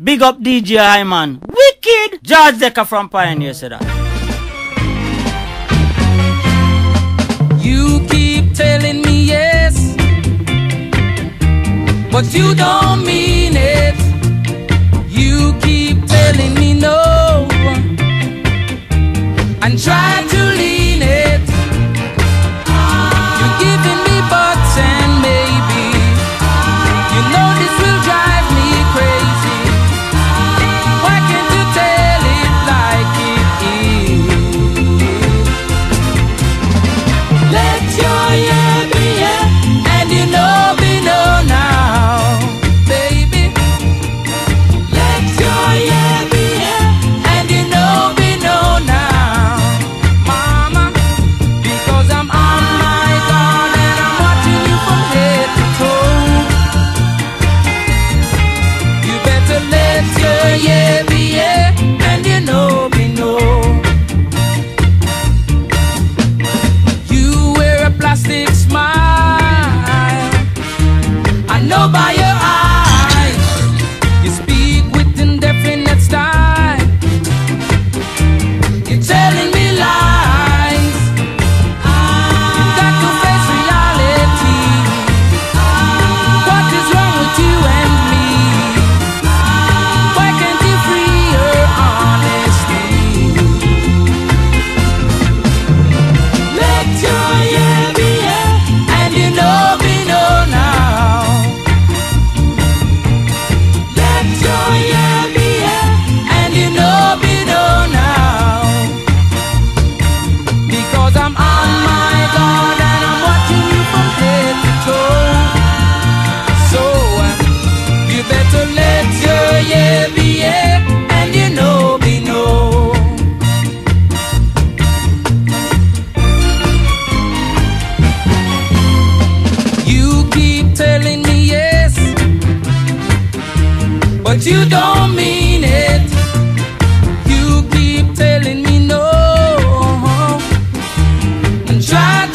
Big up DJ Iman, Wicked! George Decker from Pioneer said that. You keep telling me yes, but you don't mean it. You keep telling me no, and try to and you know. You wear a plastic smile, nobody. but you don't mean it. You keep telling me no, and try.